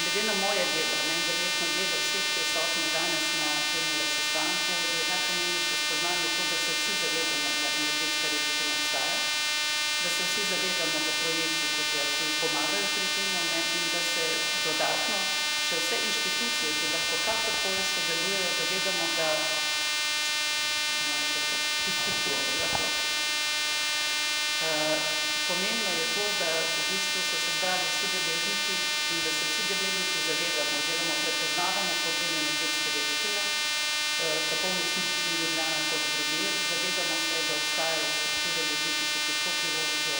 Glede na moje delo, ne, verjetno delo vseh prisotnih danes na tem sestanku, je najpomembnejše spoznanje to, da se vsi zavedamo, da energetska revščina obstaja, da se vsi zavedamo, da projekti kot je Arhiv pomagajo pri tem ne, in da se dodatno še vse inštitucije, ki lahko kakorkoli sodelujejo, zavedamo, da Thank you. Pomembno je to, da v bistvu so se zbrali vsi deležniki in da se vsi deležniki zavedamo oziroma prepoznavamo problem energetske revščine, tako v Mestni občini Ljubljana kot drugje, zavedamo se, da obstajajo strukture ljudi, ki si težko privoščijo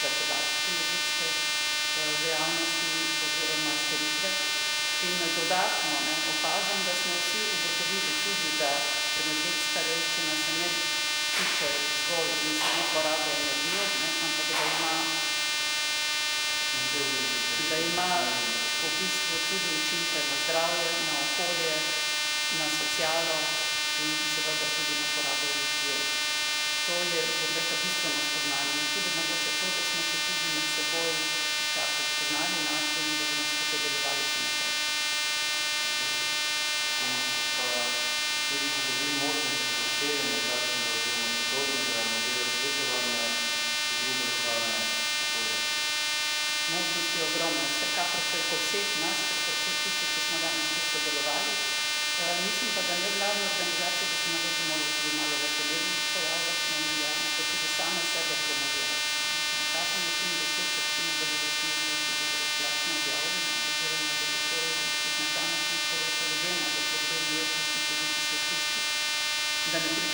plačevati energetske dejavnosti oziroma storitve. In dodatno, ne, opažam, da smo vsi ugotovili tudi, da energetska revščina se ne tiče zgolj in samo porabe energije, ne, ima da ima v bistvu tudi učinke na zdravje, na okolje, na socialo in seveda tudi na porabo energije. To je, bom rekla, bistveno spoznanje in tudi mogoče to, da smo se tudi med seboj nekako spoznali, našli in da bomo skupaj delovali še naprej. Možnosti je ogromno, vsekakor preko vseh nas, preko vseh tistih, ki smo danes tu sodelovali, mislim pa, da nevladne organizacije bi se mogoče morale tudi malo več medijih pojavljati, ne, in javno ter tudi same sebe promovirati. Na kakšen način doseči recimo, da bi tudi brezplačno objavili, ne, oziroma da bi to tudi na ta način sporočali, vemo, da problem je v tistih ljudeh, ki so v stiski, da ne pridejo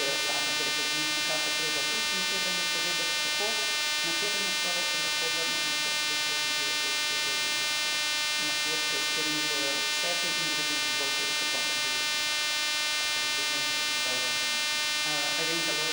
Gracias.